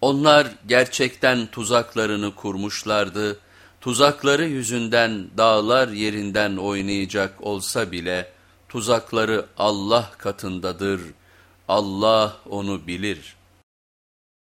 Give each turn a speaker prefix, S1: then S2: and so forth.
S1: Onlar gerçekten tuzaklarını kurmuşlardı, tuzakları yüzünden dağlar yerinden oynayacak olsa bile tuzakları Allah katındadır, Allah onu bilir.''